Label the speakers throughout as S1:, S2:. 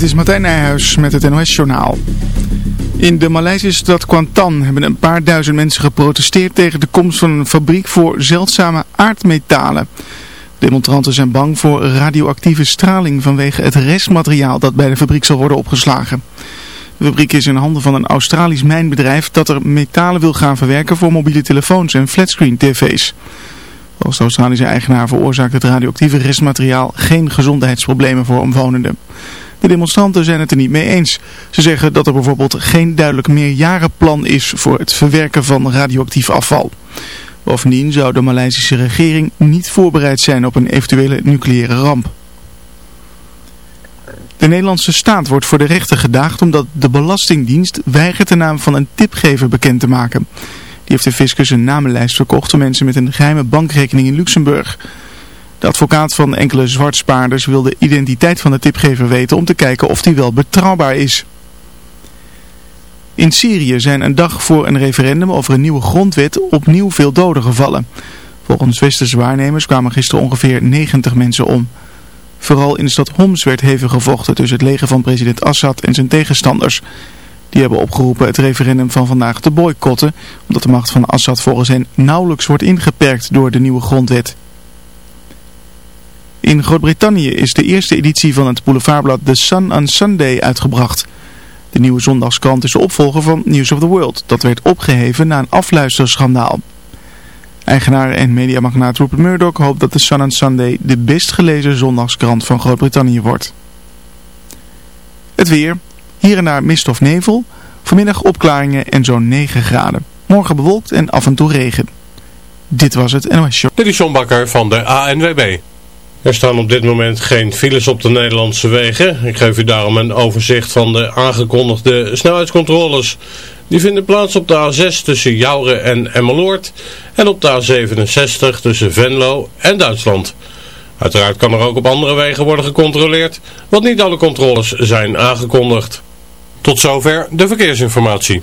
S1: Dit is Martijn Nijhuis met het NOS-journaal. In de Maleisische stad Kuantan hebben een paar duizend mensen geprotesteerd tegen de komst van een fabriek voor zeldzame aardmetalen. Demonstranten zijn bang voor radioactieve straling vanwege het restmateriaal dat bij de fabriek zal worden opgeslagen. De fabriek is in handen van een Australisch mijnbedrijf dat er metalen wil gaan verwerken voor mobiele telefoons en flatscreen tv's. Volgens de Australische eigenaar veroorzaakt het radioactieve restmateriaal geen gezondheidsproblemen voor omwonenden. De demonstranten zijn het er niet mee eens. Ze zeggen dat er bijvoorbeeld geen duidelijk meerjarenplan is voor het verwerken van radioactief afval. Bovendien zou de Maleisische regering niet voorbereid zijn op een eventuele nucleaire ramp. De Nederlandse staat wordt voor de rechter gedaagd omdat de Belastingdienst weigert de naam van een tipgever bekend te maken. Die heeft de fiscus een namenlijst verkocht voor mensen met een geheime bankrekening in Luxemburg. De advocaat van enkele zwartspaarders wil de identiteit van de tipgever weten om te kijken of die wel betrouwbaar is. In Syrië zijn een dag voor een referendum over een nieuwe grondwet opnieuw veel doden gevallen. Volgens westerse waarnemers kwamen gisteren ongeveer 90 mensen om. Vooral in de stad Homs werd hevig gevochten tussen het leger van president Assad en zijn tegenstanders. Die hebben opgeroepen het referendum van vandaag te boycotten, omdat de macht van Assad volgens hen nauwelijks wordt ingeperkt door de nieuwe grondwet. In Groot-Brittannië is de eerste editie van het boulevardblad The Sun on Sunday uitgebracht. De nieuwe zondagskrant is de opvolger van News of the World. Dat werd opgeheven na een afluisterschandaal. Eigenaar en mediamagnaat Rupert Murdoch hoopt dat The Sun on Sunday de best gelezen zondagskrant van Groot-Brittannië wordt. Het weer. Hier en daar mist of nevel. Vanmiddag opklaringen en zo'n 9 graden. Morgen bewolkt en af en toe regen. Dit was het NOS Show.
S2: Dit is Bakker van de ANWB. Er staan op dit moment geen files op de Nederlandse wegen. Ik geef u daarom een overzicht van de aangekondigde snelheidscontroles. Die vinden plaats op de A6 tussen Jouren en Emmeloord en op de A67 tussen Venlo en Duitsland. Uiteraard kan er ook op andere wegen worden gecontroleerd, want niet alle controles zijn aangekondigd. Tot zover de verkeersinformatie.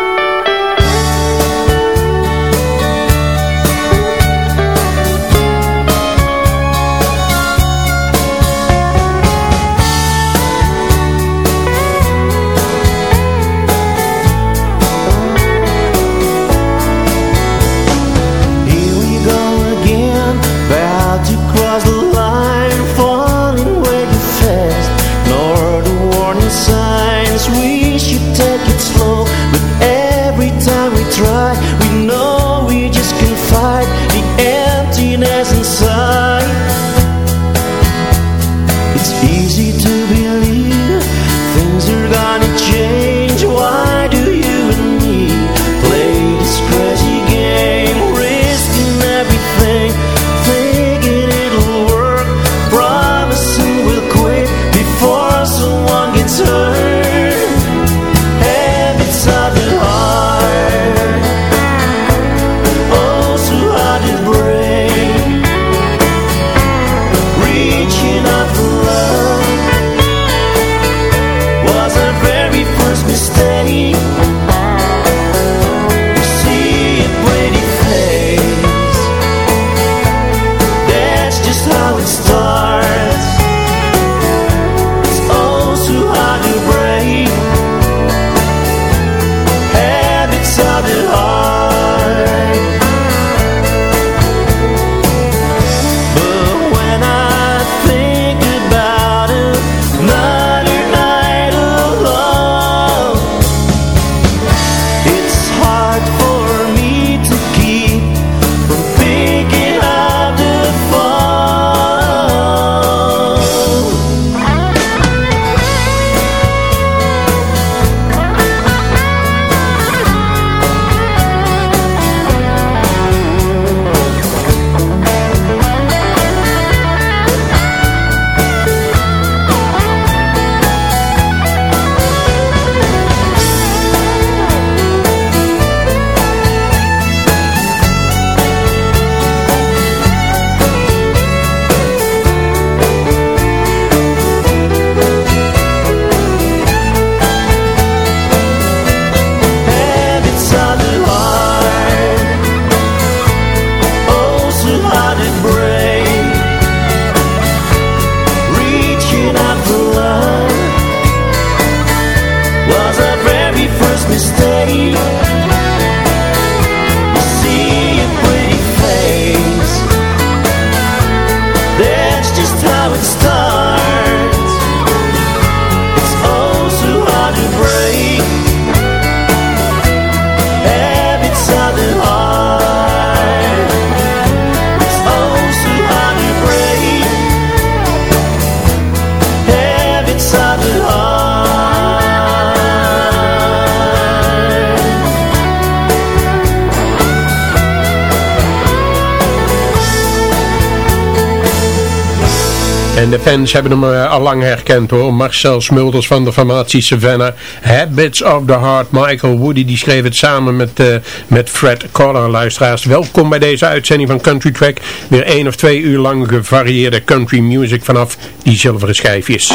S3: Fans hebben hem uh, al lang herkend hoor. Marcel Smulders van de formatie Savannah. Habits of the Heart. Michael Woody die schreef het samen met, uh, met Fred Collar. Luisteraars, welkom bij deze uitzending van Country Track. Weer één of twee uur lang gevarieerde country music vanaf die zilveren schijfjes.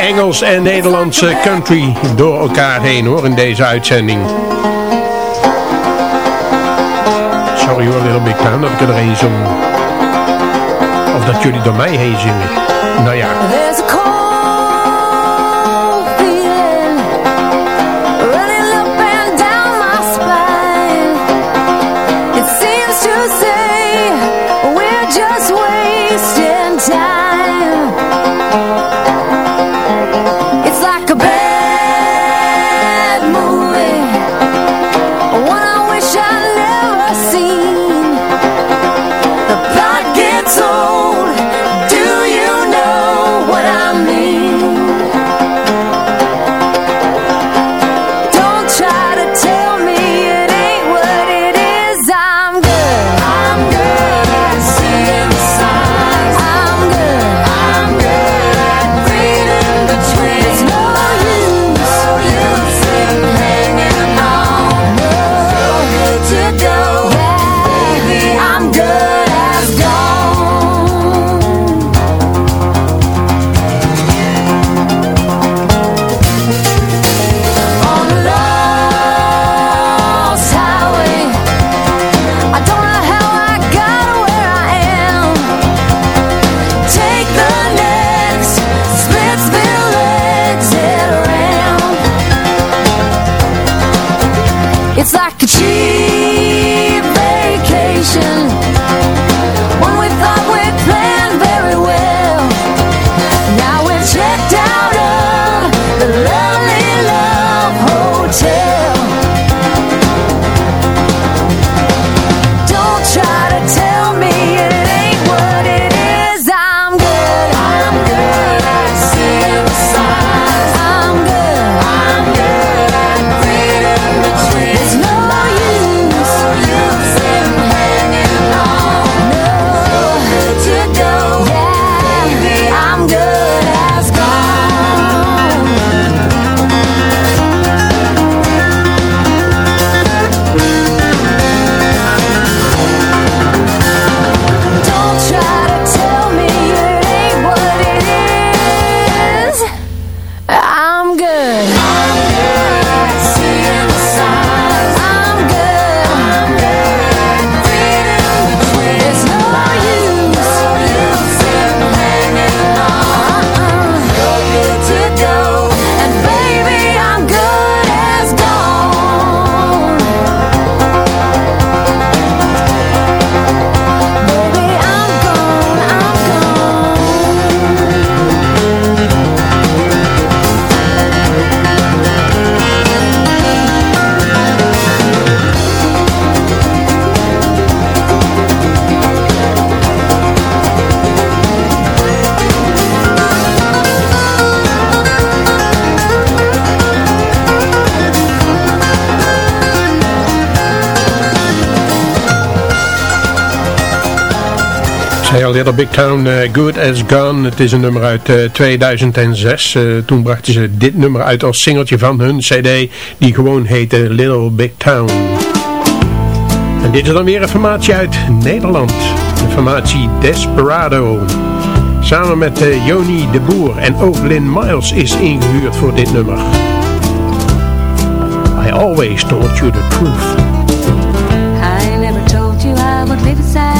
S3: Engels en Nederlandse country door elkaar heen hoor in deze uitzending. Sorry hoor, Little Big Town, dat ik er. Jullie door mij heen zingen. Nou ja. Little Big Town, uh, Good As Gone. Het is een nummer uit uh, 2006. Uh, toen brachten ze dit nummer uit als singeltje van hun cd, die gewoon heette Little Big Town. En dit is dan weer een formatie uit Nederland. De formatie Desperado. Samen met Joni de Boer en ook Lynn Miles is ingehuurd voor dit nummer. I always told you the truth.
S4: I never told you I would live inside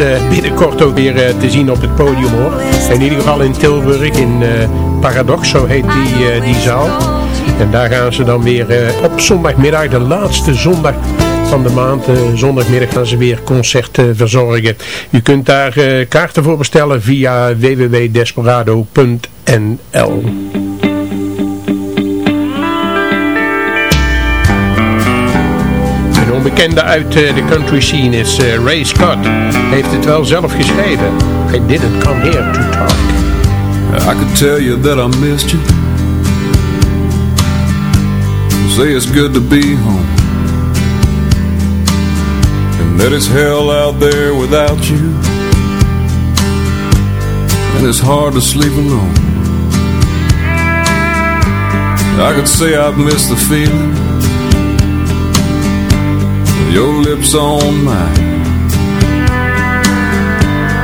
S5: uh, binnenkort ook weer uh, te zien op het podium hoor. In ieder geval in Tilburg, in uh, Paradox, zo heet die, die zaal. En daar gaan ze dan weer op zondagmiddag, de laatste zondag van de maand, zondagmiddag gaan ze weer concerten verzorgen. U kunt daar kaarten voor bestellen via www.desperado.nl bekende uit uh, de country scene is uh, Ray Scott. Heeft het wel zelf geschreven. I didn't come here to talk.
S6: I could tell you that I missed you. Say it's good to be home. And that it's hell out there without you. And it's hard to sleep alone. I could say I've missed the feeling your lips on mine.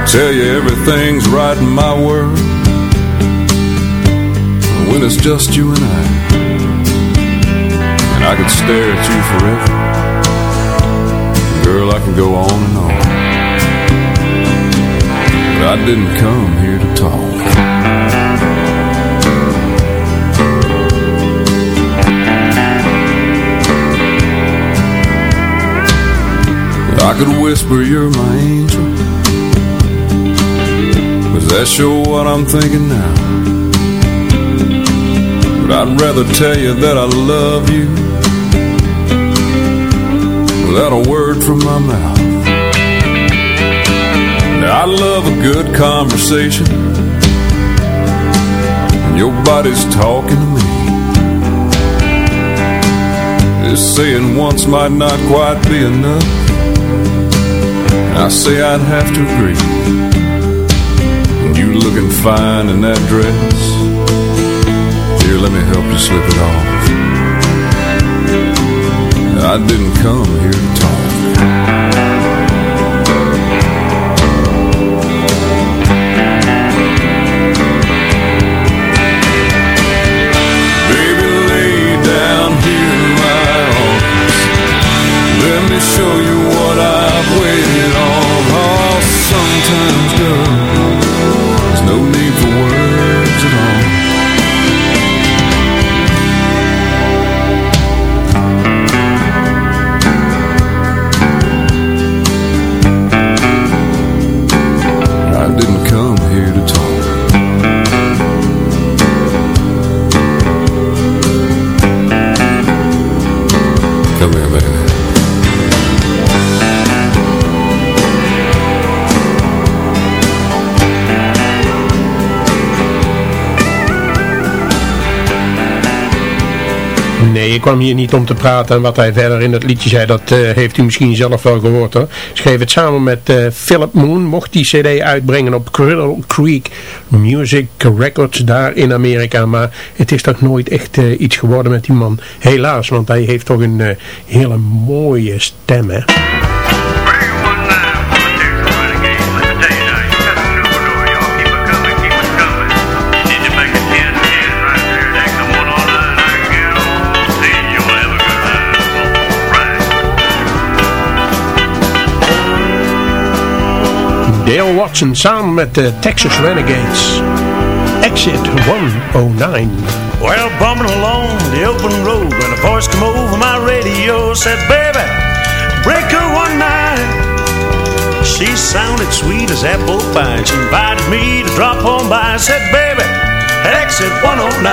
S6: Tell you everything's right in my world when it's just you and I. And I could stare at you forever. Girl, I can go on and on. But I didn't come here to talk. I could whisper you're my angel Cause that's sure what I'm thinking now? But I'd rather tell you that I love you Without a word from my mouth. Now I love a good conversation And your body's talking to me. Just saying once might not quite be enough I say I'd have to agree. You looking fine in that dress. Here, let me help you slip it off. I didn't come here to talk.
S5: Nee, ik kwam hier niet om te praten en wat hij verder in het liedje zei, dat uh, heeft u misschien zelf wel gehoord hoor. Schreef het samen met uh, Philip Moon, mocht die cd uitbrengen op Criddle Creek Music Records daar in Amerika. Maar het is toch nooit echt uh, iets geworden met die man. Helaas, want hij heeft toch een hele mooie stem hè. Dale Watson samen met de Texas Renegades. Exit 109.
S7: Well, bumping along the open road when a voice came over my radio said, Baby, break her one night. She sounded sweet as apple pie. She invited me to drop on by. Said, Baby, exit 109.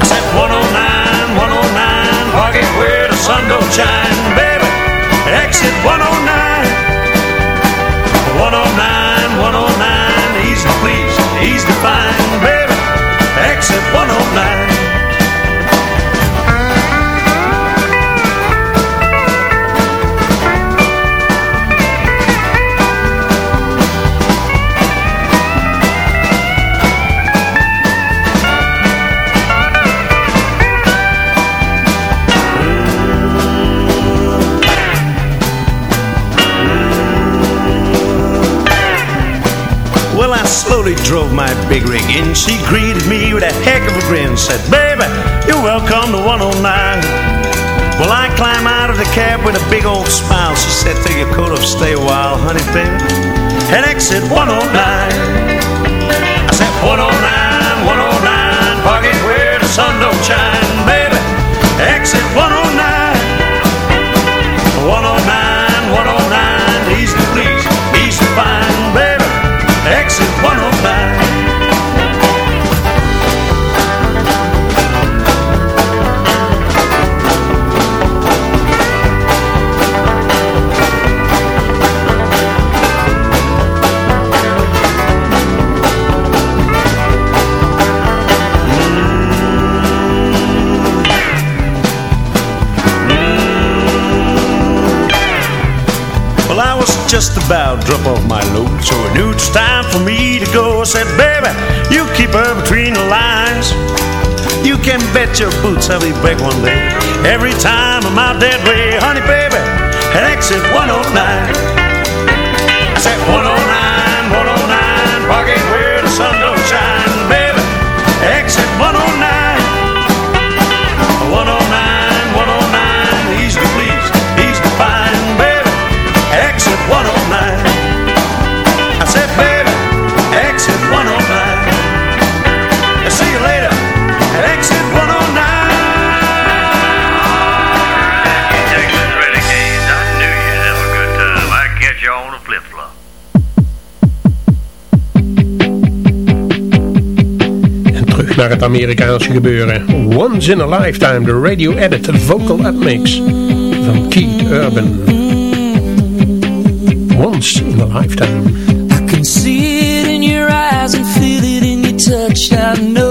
S7: I said, 109, 109, parking where the sun don't shine. Baby, exit 109. 109, 109, easy please, easy to find, baby. Exit 109. Slowly drove my big rig in. She greeted me with a heck of a grin. Said, baby, you're welcome to 109. Well, I climb out of the cab with a big old smile. She said, take your coat off, stay a while, honey, baby. And exit 109. I said, 109, 109, parking where the sun don't shine, baby. Exit 109. 109, just about drop off my load. So I knew it's time for me to go I said, baby, you keep her between the lines. You can bet your boots I'll be back one day. Every time I'm out that way Honey, baby, at exit 109 I said 109, 109
S5: Parking het Amerikaanse gebeuren. Once in a Lifetime, de radio edit, vocal upmix van Keith Urban. Once in a Lifetime.
S8: I can see it in your eyes and feel it in your touch. I know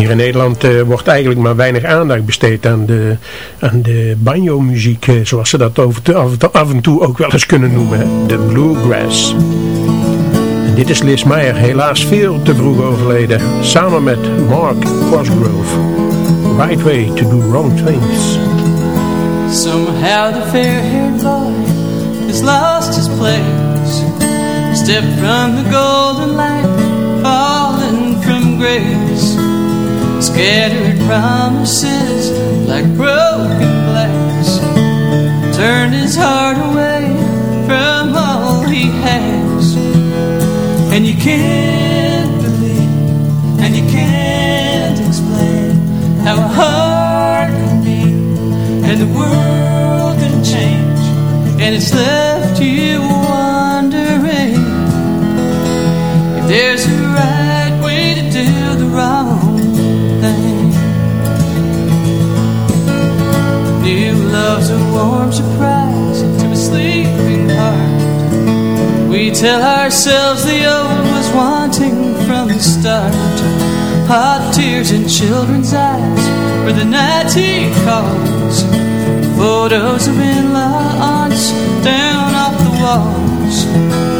S5: Hier in Nederland eh, wordt eigenlijk maar weinig aandacht besteed aan de, aan de banjo-muziek, eh, zoals ze dat af, en toe ook wel eens kunnen noemen. De bluegrass. Dit is Liz Meyer, helaas veel te vroeg overleden, samen met Mark Cosgrove. Right way to do wrong things.
S9: Somehow the fair-haired boy has lost his place Stepped from the golden light, fallen from grace Scattered promises like broken glass. Turned his heart away from all he has. And you can't believe, and you can't explain How a heart can be and the world can change. And it's left you wondering if there's warm surprise to a sleeping heart. We tell ourselves the old was wanting from the start. Hot tears in children's eyes for the night he calls. Photos of in-laws down off the walls.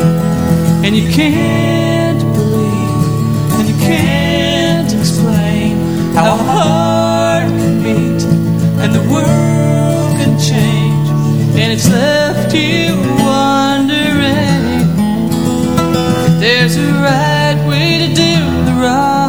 S9: And you can't believe And you can't explain How a heart can beat And the world And it's left you wondering. If there's a right way to do the wrong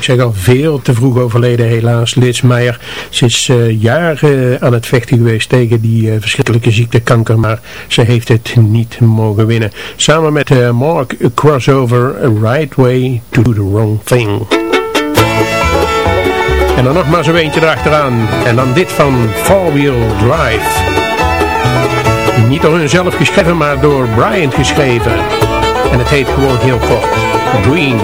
S5: ik zeg al veel te vroeg overleden helaas, Liz Meijer. Ze is uh, jaren aan het vechten geweest tegen die uh, verschrikkelijke ziekte kanker, maar ze heeft het niet mogen winnen. Samen met uh, Mark Crossover, Right Way to the Wrong Thing. En dan nog maar zo eentje erachteraan. En dan dit van Four Wheel Drive. Niet door hunzelf geschreven, maar door Brian geschreven. En het heet gewoon heel kort Green.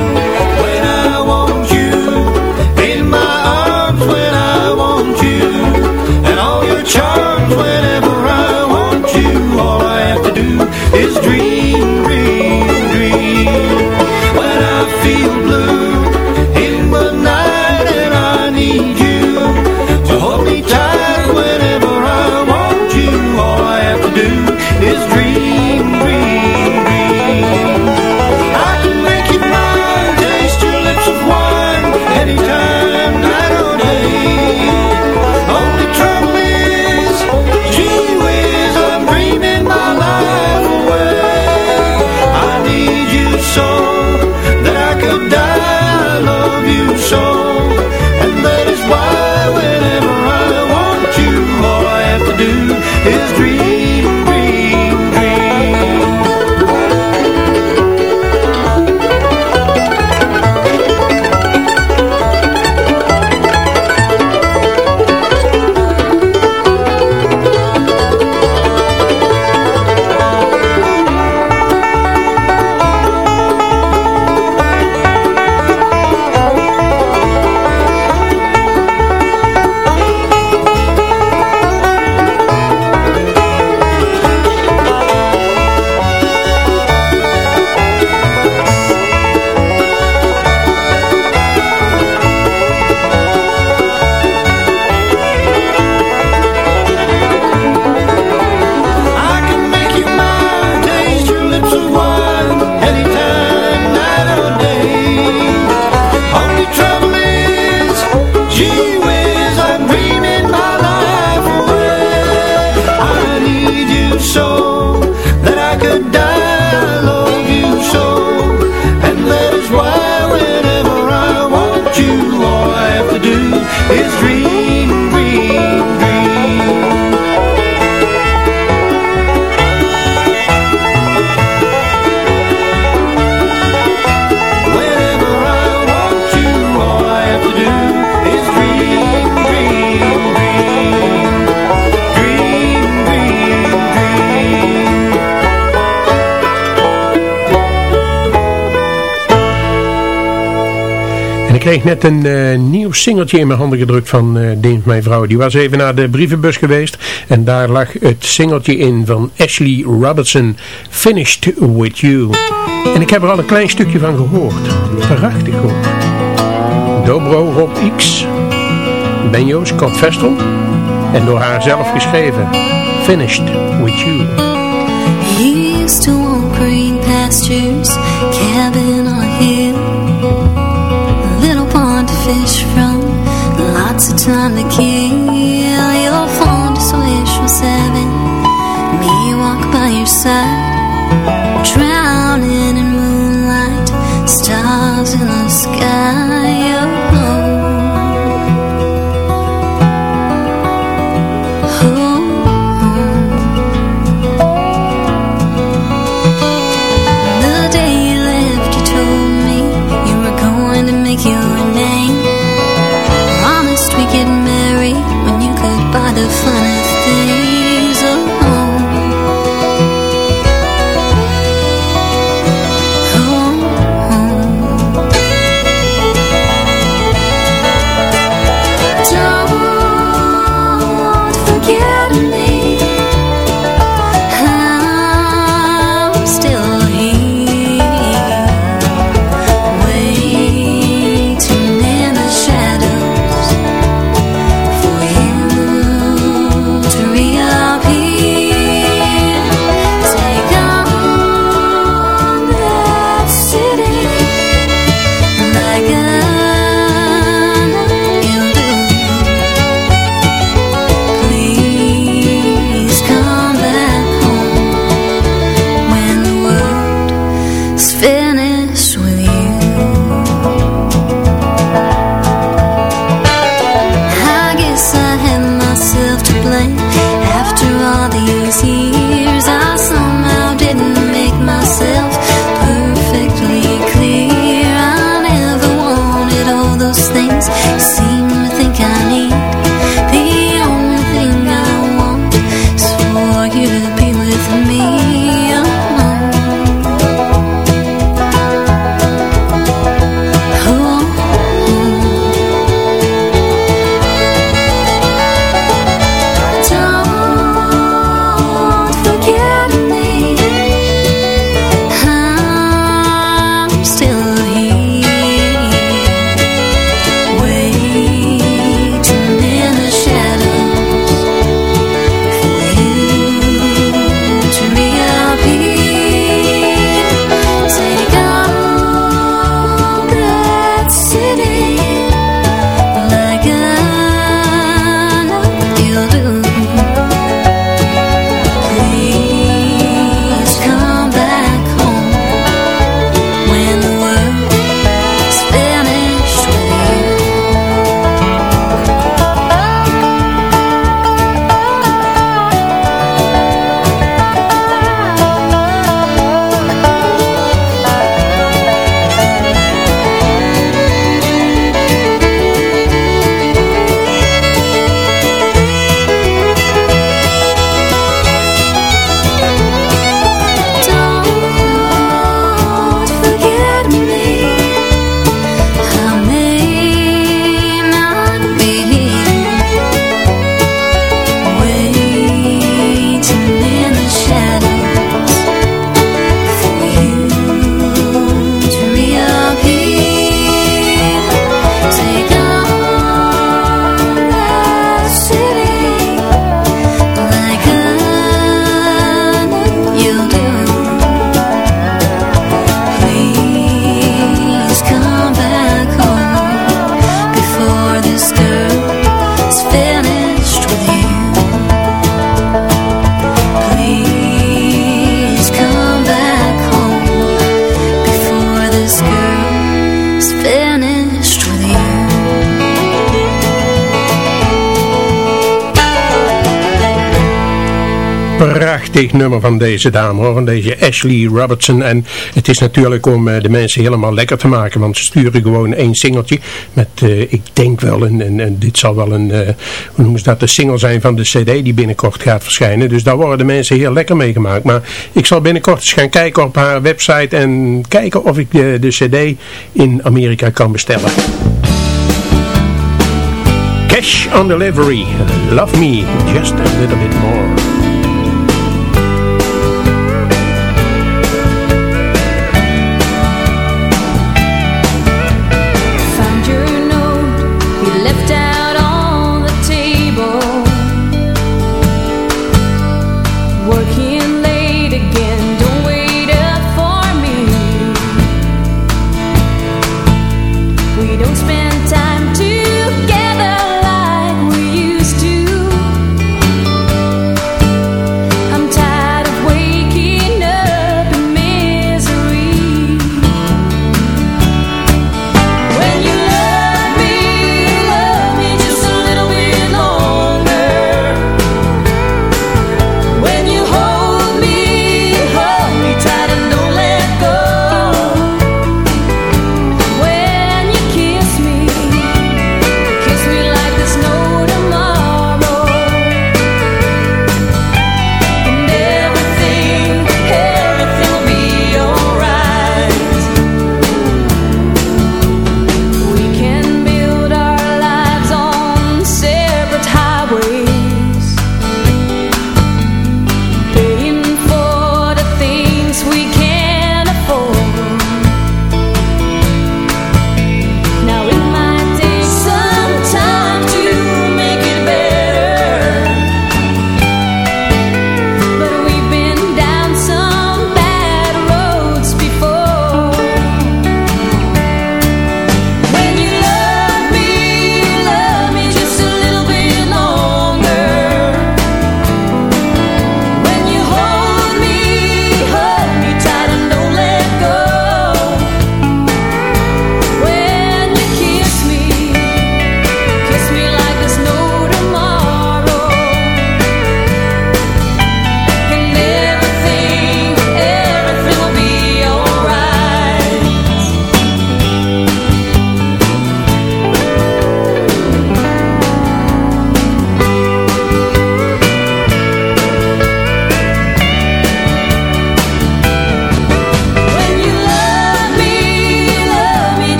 S10: Charms whenever I want you. All I have to do is dream, dream, dream. When I feel blue
S5: kreeg net een eh, nieuw singeltje in mijn handen gedrukt van uh, Deens Mijn Vrouw. Die was even naar de brievenbus geweest. En daar lag het singeltje in van Ashley Robertson. Finished With You. En ik heb er al een klein stukje van gehoord. Prachtig hoor. Dobro Rob X. Benjo Scott Vestel. En door haar zelf geschreven. Finished With You.
S11: He used green pastures, cabin on hill, time to kill.
S3: Prachtig nummer van deze dame, hoor, van deze Ashley Robertson. En het is natuurlijk om uh, de mensen helemaal lekker te maken, want ze sturen gewoon één singeltje met, uh, ik denk wel, een, een, dit zal wel een, uh, hoe noemen ze dat, de single zijn van de cd die binnenkort gaat verschijnen. Dus daar worden de mensen heel lekker mee gemaakt. Maar ik zal binnenkort eens gaan kijken op haar website en kijken of ik de, de cd in Amerika kan bestellen. Cash on Delivery, Love Me Just a Little Bit More.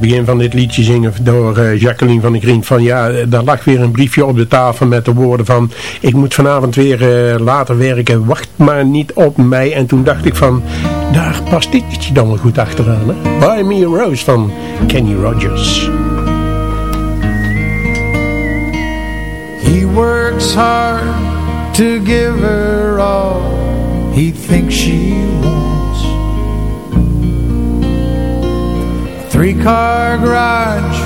S3: Begin van dit liedje zingen door uh, Jacqueline van der Grien van ja, daar lag weer een briefje op de tafel met de woorden van ik moet vanavond weer uh, later werken, wacht maar niet op mij. En toen dacht ik van, daar past dit dan wel goed achteraan. Hè? Buy Me a Rose van Kenny Rogers.
S12: He works hard to give her all he thinks she wants. Three-car garage,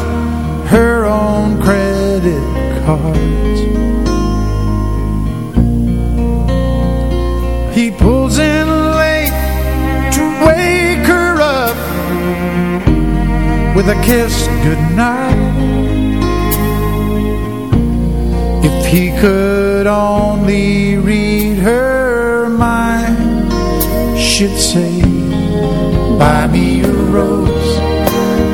S12: her own credit cards. He pulls in late to wake her up with a kiss goodnight. If he could only read her mind, she'd say, buy me a rose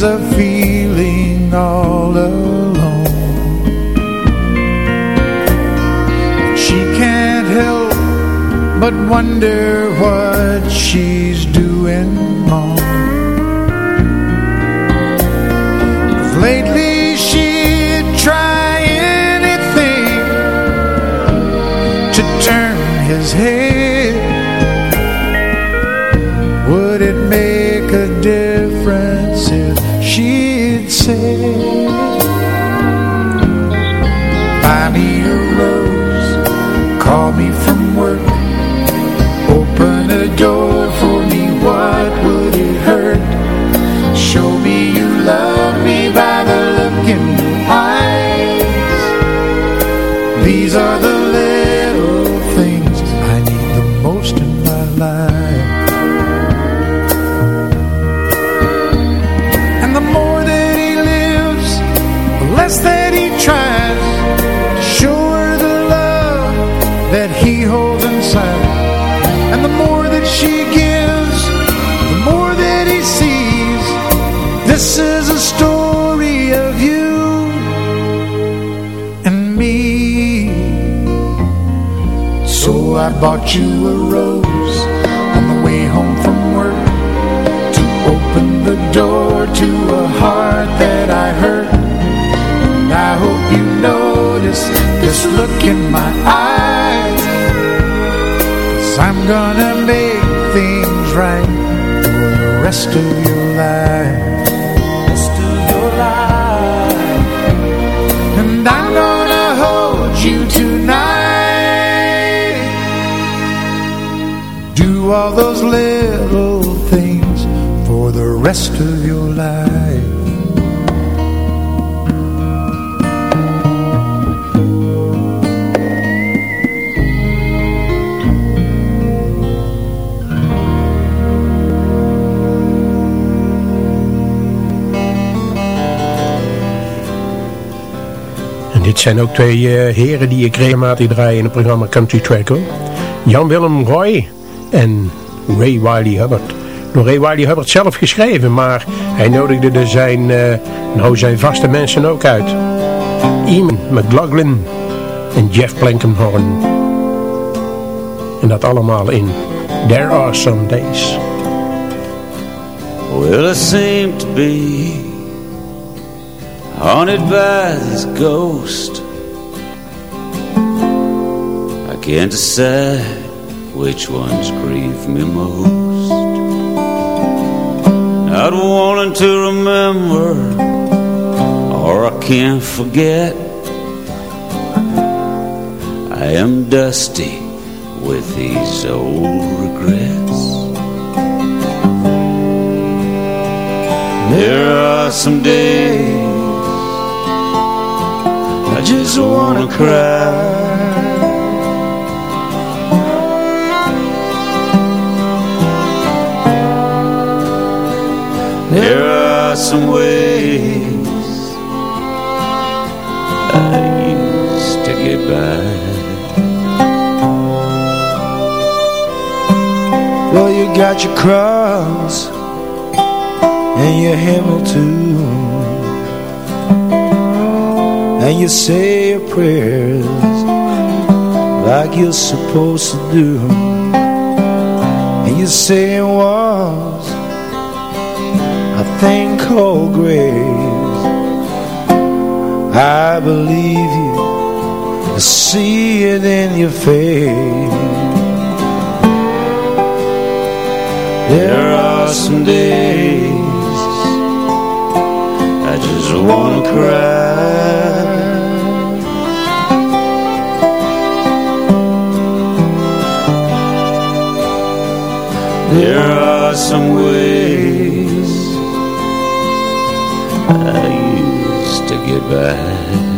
S12: years of feeling all alone. She can't help but wonder what she's doing wrong. lately she'd try anything to turn his head. Would it make
S5: dit zijn ook twee eh, heren die ik regelmatig draai in het programma Country Track. Jan-Willem Roy en Ray Wiley Hubbard. Door Ray Wiley Hubbard zelf geschreven, maar hij nodigde er zijn, eh, nou zijn vaste mensen ook uit. Eamon McLaughlin en Jeff Blankenhorn. En dat allemaal in There Are Some Days.
S13: Well, I seem to be haunted by this ghost. I can't decide which ones grieve me most. Not wanting to remember, or I can't forget. I am dusty with these old regrets. There are some days I just wanna cry. There are some ways I used to get by.
S10: Well, you got your cross and your hymnal too, and you say your prayers like you're supposed to do, and you say it was a thing called grace. I believe you, I see it in your face.
S13: There are some days I just wanna cry. There are some ways I used to get by.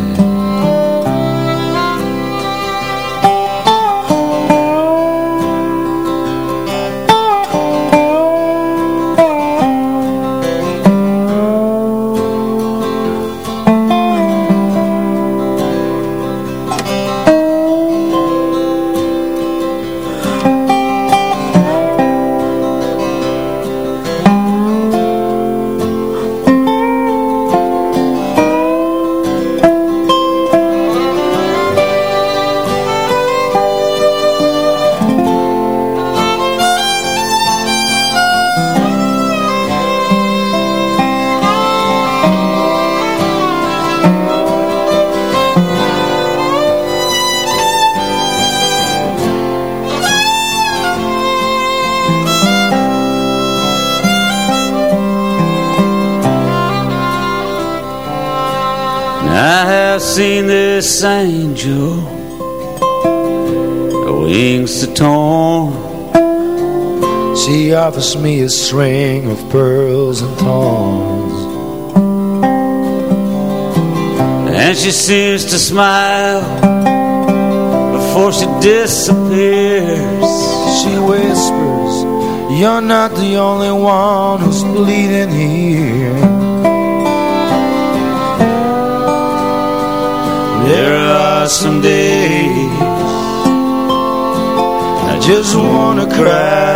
S13: This angel, her wings are torn.
S10: She offers me a string of pearls and thorns.
S13: And she seems to smile before she disappears.
S10: She whispers, You're not the only one who's bleeding here.
S13: Some days I just wanna cry.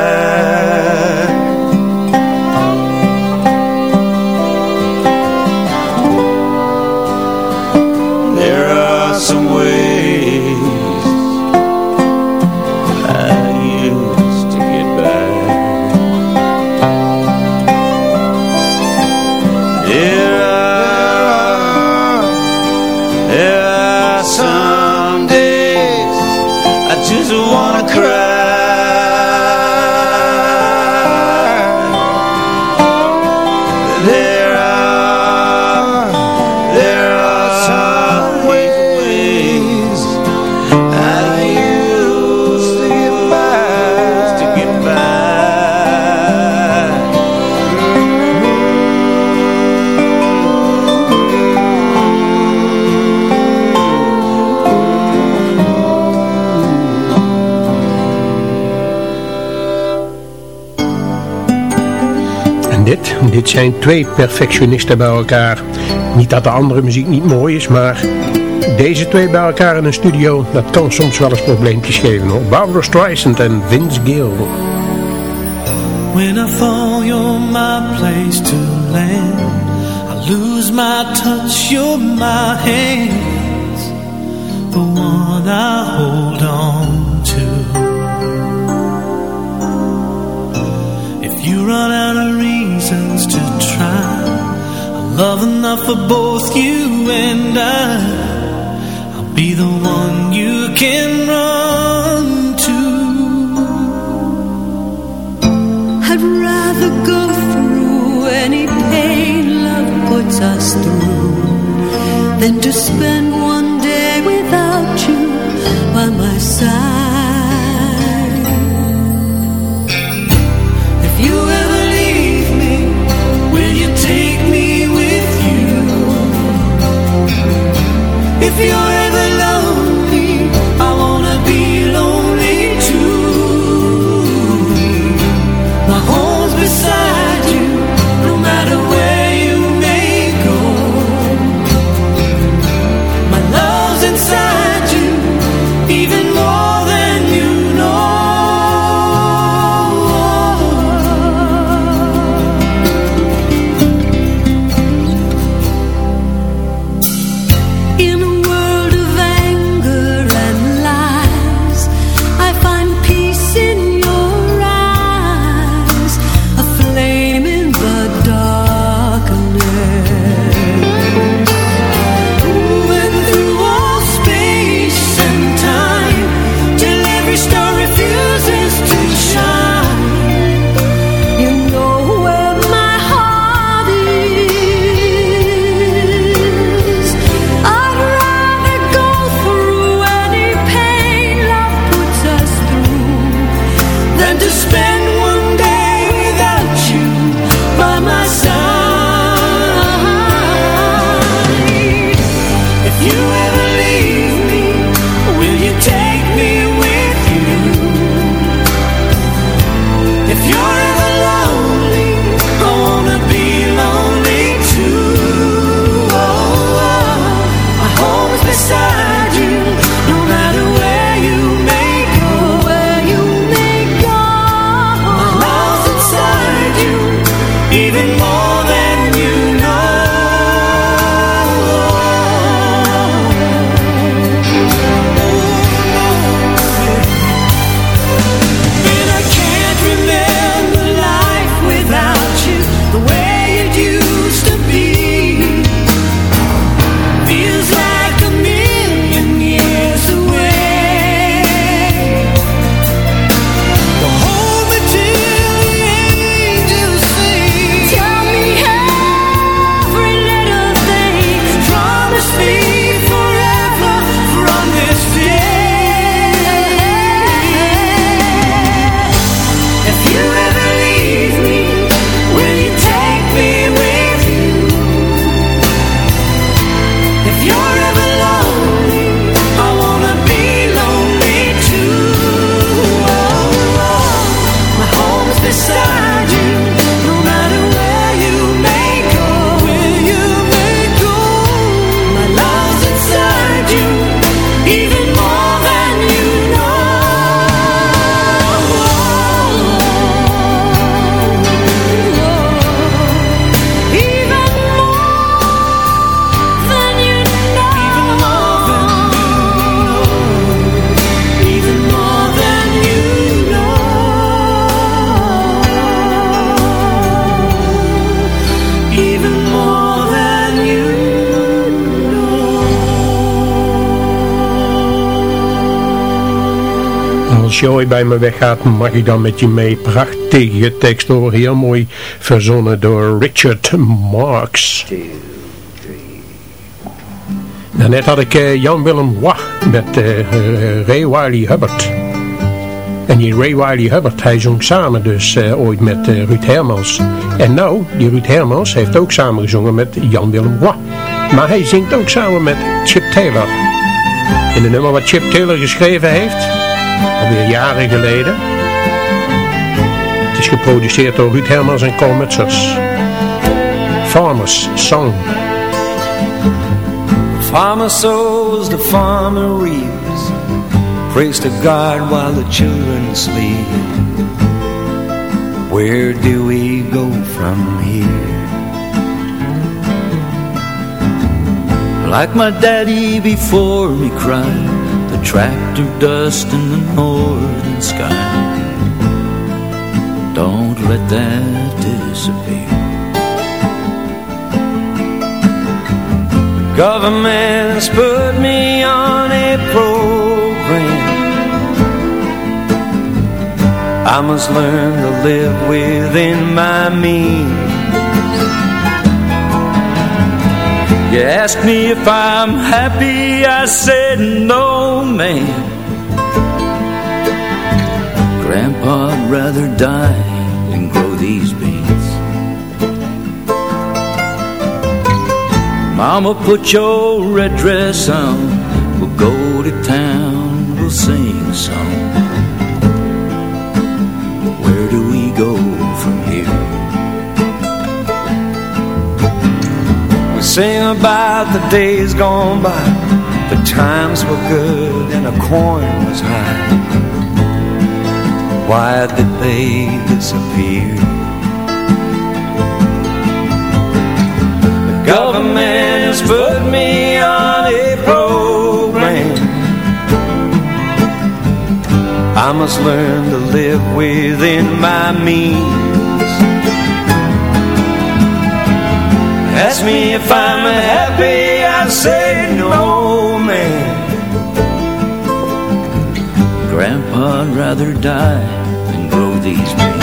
S5: Zijn twee perfectionisten bij elkaar. Niet dat de andere muziek niet mooi is, maar deze twee bij elkaar in een studio, dat kan soms wel eens probleempjes geven hoor. Barbara Streisand en Vince Gill.
S3: When I fall, you're my place to land. I lose my touch, you're my hands. The one I hold on to. If you run out of reasons to try, I love enough for both you and I. I'll be the one you can run to.
S14: I'd rather go through any pain love puts us through than to spend one day without you by my side.
S3: If you're
S5: Als ooit bij me weggaat, mag ik dan met je mee. Prachtige tekst hoor, heel mooi verzonnen door Richard Marks. Daarnet had ik uh, Jan Willem Wach met uh, Ray Wiley Hubbard. En die Ray Wiley Hubbard, hij zong samen dus ooit met Ruud Hermans. En nou, die Ruud Hermans heeft ook samengezongen met Jan Willem Wach. Maar hij zingt ook samen met Chip Taylor. In de nummer wat Chip Taylor geschreven heeft, alweer jaren geleden. Het is geproduceerd door Ruud Hermans en Cole Mutsers. Farmer's Song.
S8: Farmer sows, the farmer reaps. Praise to God while the children sleep. Where do we go from here? Like my daddy before me cried, the tractor dust in the northern sky. Don't let that disappear. Government's put me on a program I must learn to live within my means You ask me if I'm happy, I said no, man Grandpa'd rather die than grow these beans Mama, put your red dress on. We'll go to town, we'll sing a song. Where do we go from here? We sing about the days gone by The times were good and a coin was high. Why did they disappear? The government has put me on a program. I must learn to live within my means. Ask me if I'm happy, I say man Grandpa'd rather die than grow these beans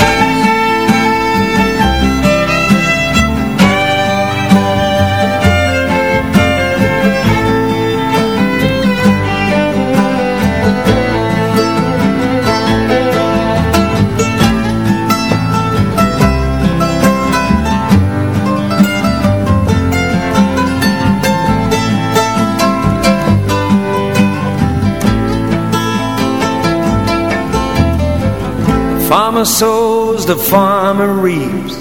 S8: farmer sows, the farmer reaps.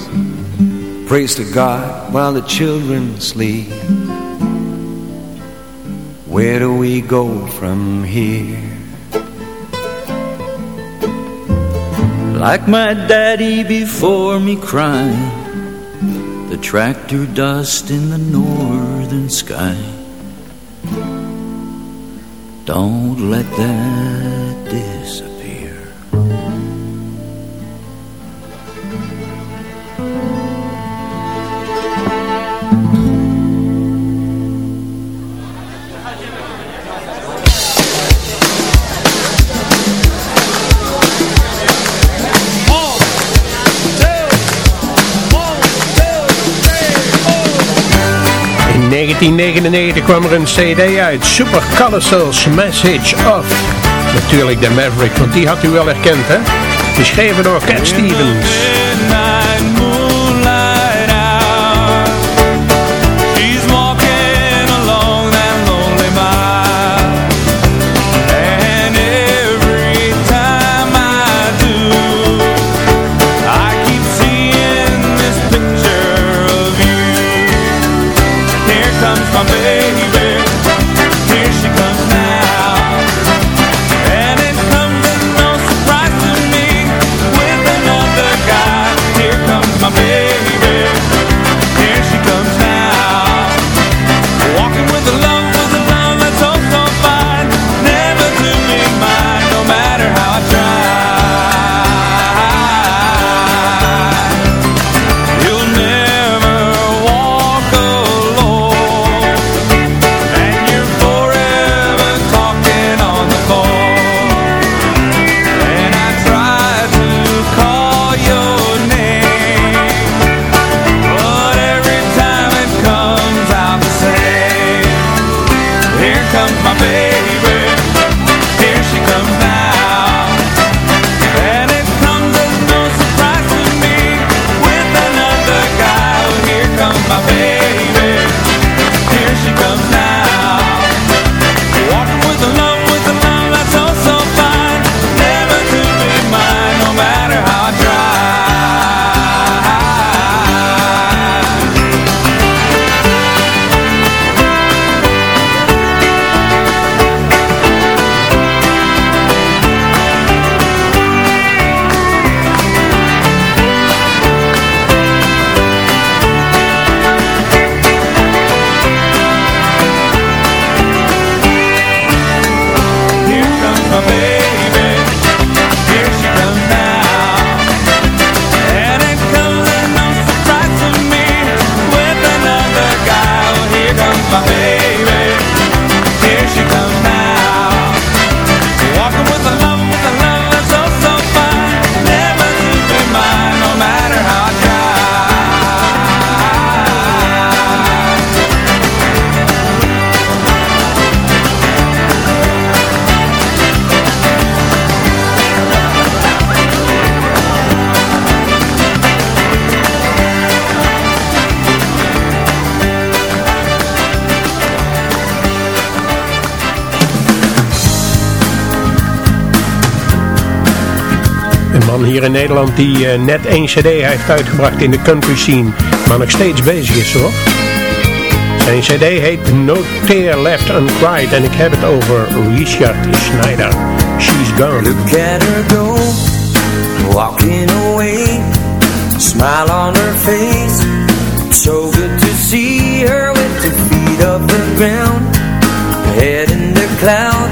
S8: Praise to God while the children sleep. Where do we go from here? Like my daddy before me crying, the tractor dust in the northern sky. Don't let that
S5: 1999 kwam er een cd uit, Super Colossal's Message Of. Natuurlijk de Maverick, want die had u wel herkend, hè? Geschreven door Cat Stevens. Hier in Nederland die eh, net één cd heeft uitgebracht in de country scene, maar nog steeds bezig is hoor. Zijn cd heet No Tear Left Uncried en ik heb het over Richard Schneider. She's gone.
S13: Look at her go, walking away, smile on her face. So good to see her with her feet off the ground, head in the clouds.